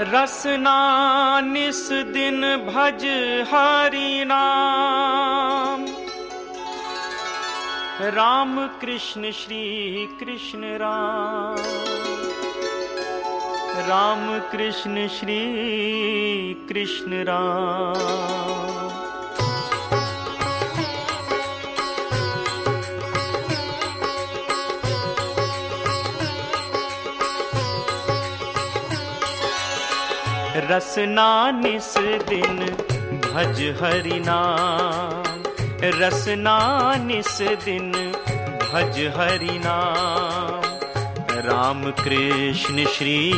रसना निस दिन भज हरि नाम। राम कृष्ण श्री कृष्ण राम। राम कृष्ण श्री कृष्ण राम। रसना निस दिन भज हरि नाम। रसना निस दिन भज हरि नाम। राम कृष्ण, श्री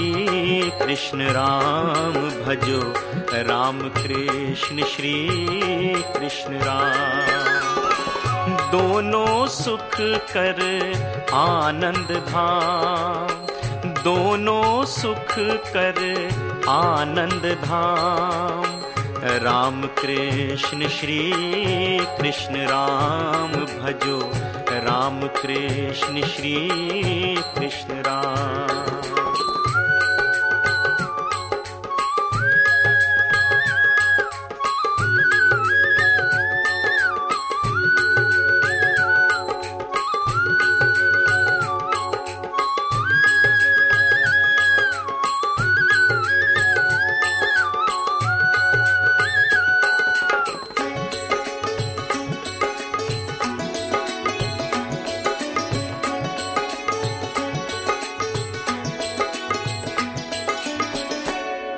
कृष्ण राम भजो। राम कृष्ण, श्री कृष्ण राम। दोनों सुख कर आनंद धाम। दोनों सुख कर आनंद धाम। राम कृष्ण श्री कृष्ण राम भजो। राम कृष्ण श्री कृष्ण राम।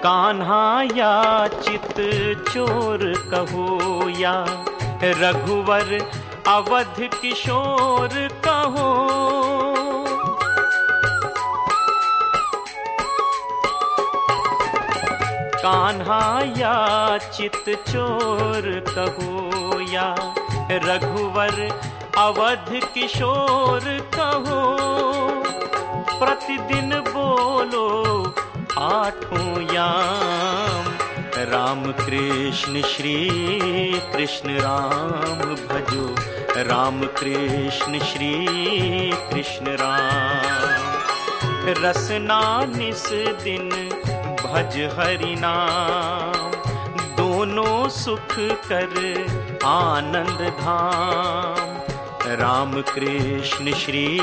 कान्हा या चित चोर कहो या? रघुवर अवध किशोर कहो। कान्हा या चित चोर कहो या? रघुवर अवध किशोर कहो। प्रतिदिन बोलो आठों याम। राम कृष्ण श्री कृष्ण राम भजो। राम कृष्ण श्री कृष्ण राम। रसना निस दिन भज हरि नाम। दोनों सुख कर आनंद धाम। राम कृष्ण श्री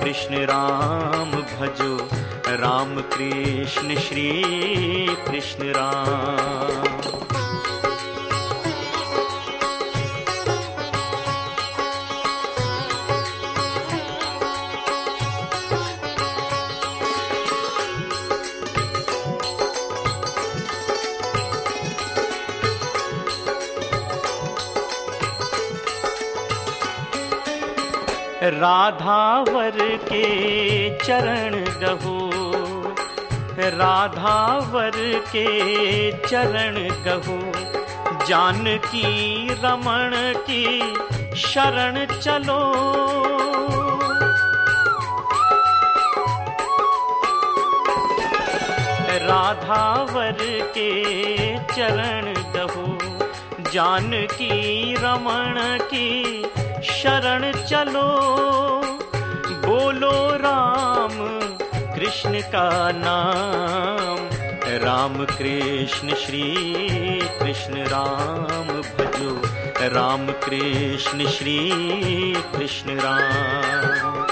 कृष्ण राम भजो। राम कृष्ण श्री कृष्ण राम राधावर के चरण गहो। राधावर के चरण गहो। जानकी रमण की शरण चलो। राधावर के चरण गहो। जानकी रमण की शरण चलो। बोलो राम, कृष्ण का नाम। राम कृष्ण श्री कृष्ण राम भजो। राम कृष्ण श्री कृष्ण राम।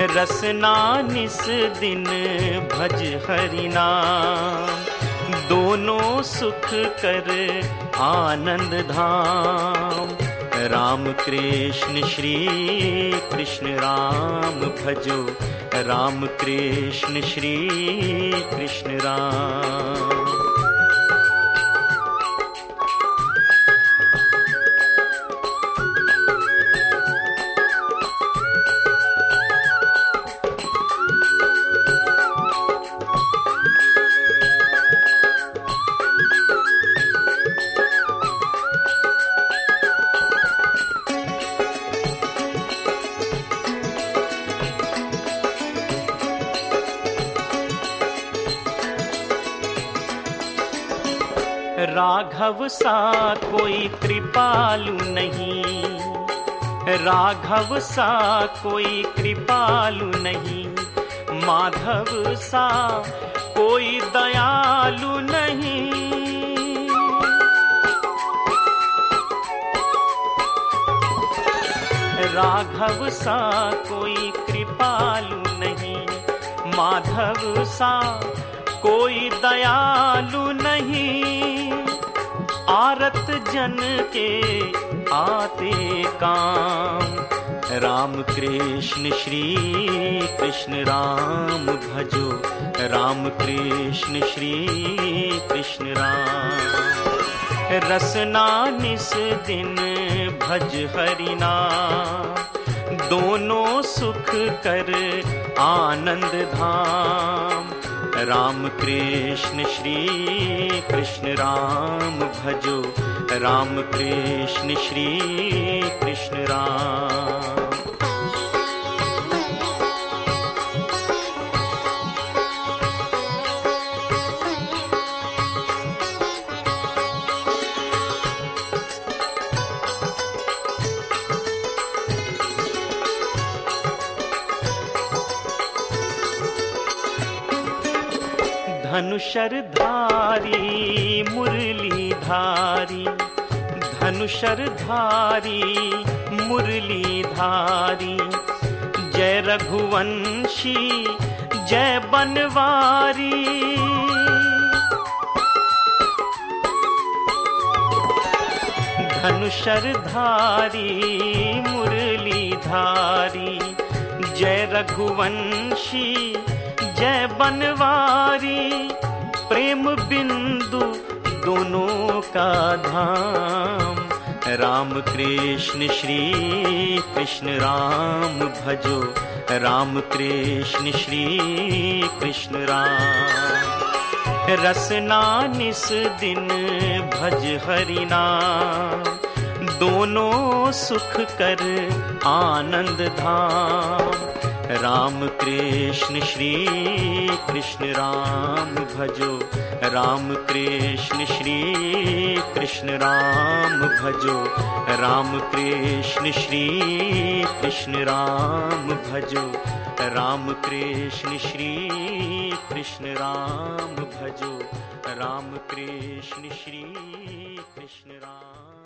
रसना निस दिन भज हरि नाम। दोनों सुख कर आनंद धाम। राम कृष्ण श्री कृष्ण राम भजो। राम कृष्ण श्री कृष्ण राम। राघव सा कोई कृपालु नहीं। राघव सा कोई कृपालु नहीं। माधव सा कोई दयालु नहीं। राघव सा कोई कृपालु नहीं। माधव सा कोई दयालु आरत जन के आते काम। राम कृष्ण श्री कृष्ण राम भजो। राम कृष्ण श्री कृष्ण राम। रसना निस दिन भज हरिना दोनों सुख कर आनंद धाम। राम कृष्ण श्री कृष्ण राम भजो। राम कृष्ण श्री कृष्ण राम धनुषर धारी मुरली धारी धनुषर धारी मुरली धारी जय रघुवंशी, जय बनवारी। धनुषर धारी मुरली धारी जय रघुवंशी जय बनवारी, प्रेम बिंदु दोनों का धाम। राम कृष्ण श्री कृष्ण राम भजो राम कृष्ण श्री कृष्ण राम। रसना निस दिन भज हरिना दोनों सुख कर आनंद धाम। राम कृष्ण श्री कृष्ण राम भजो। राम कृष्ण श्री कृष्ण राम भजो। राम कृष्ण श्री कृष्ण राम भजो। राम कृष्ण श्री कृष्ण राम भजो। राम कृष्ण श्री कृष्ण राम